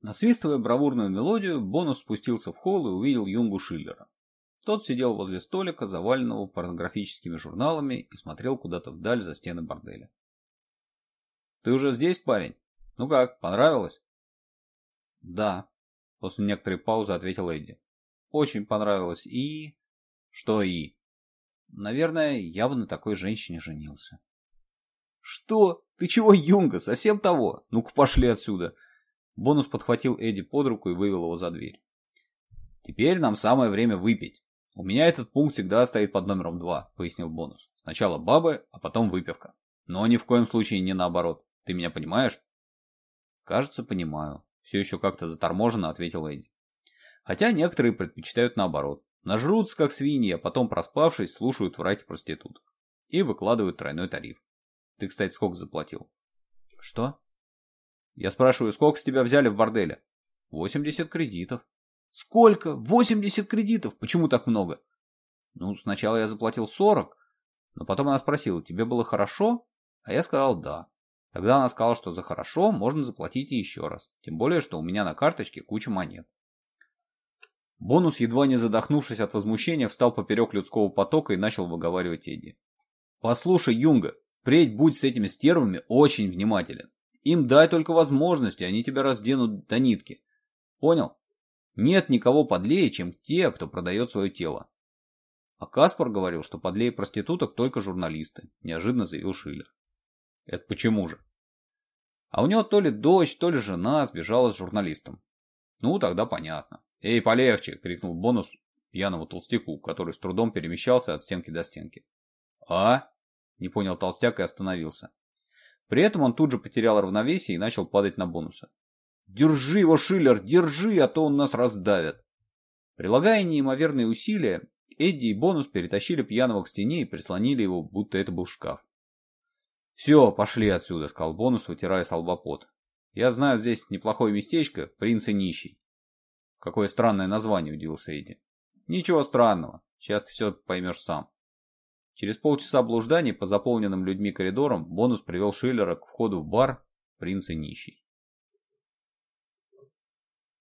Насвистывая бравурную мелодию, Бонус спустился в холл и увидел Юнгу Шиллера. Тот сидел возле столика, заваленного порнографическими журналами, и смотрел куда-то вдаль за стены борделя. «Ты уже здесь, парень? Ну как, понравилось?» «Да», — после некоторой паузы ответил Эдди. «Очень понравилось и...» «Что и?» «Наверное, я бы на такой женщине женился». «Что? Ты чего, Юнга, совсем того? Ну-ка пошли отсюда!» Бонус подхватил Эдди под руку и вывел его за дверь. «Теперь нам самое время выпить. У меня этот пункт всегда стоит под номером два, — пояснил Бонус. «Сначала бабы, а потом выпивка. Но ни в коем случае не наоборот. Ты меня понимаешь?» «Кажется, понимаю», — все еще как-то заторможенно ответил Эдди. «Хотя некоторые предпочитают наоборот. Нажрутся, как свиньи, а потом, проспавшись, слушают врать проституток. И выкладывают тройной тариф. Ты, кстати, сколько заплатил?» «Что?» Я спрашиваю, сколько с тебя взяли в борделе? 80 кредитов. Сколько? 80 кредитов? Почему так много? Ну, сначала я заплатил 40, но потом она спросила, тебе было хорошо? А я сказал да. Тогда она сказала, что за хорошо можно заплатить и еще раз. Тем более, что у меня на карточке куча монет. Бонус, едва не задохнувшись от возмущения, встал поперек людского потока и начал выговаривать Эдди. «Послушай, Юнга, впредь будь с этими стервами очень внимателен. Им дай только возможности, они тебя разденут до нитки. Понял? Нет никого подлее, чем те, кто продает свое тело. А Каспар говорил, что подлее проституток только журналисты, неожиданно заявил Шиллер. Это почему же? А у него то ли дочь, то ли жена сбежала с журналистом. Ну, тогда понятно. «Эй, полегче!» — крикнул бонус пьяному толстяку, который с трудом перемещался от стенки до стенки. «А?» — не понял толстяк и остановился. При этом он тут же потерял равновесие и начал падать на бонусы. «Держи его, Шиллер, держи, а то он нас раздавит!» Прилагая неимоверные усилия, Эдди и Бонус перетащили пьяного к стене и прислонили его, будто это был шкаф. «Все, пошли отсюда», — сказал Бонус, вытирая с «Я знаю здесь неплохое местечко, принц и нищий». «Какое странное название», — удивился Эдди. «Ничего странного, сейчас ты все поймешь сам». Через полчаса блужданий по заполненным людьми коридорам бонус привел Шиллера к входу в бар «Принц и нищий».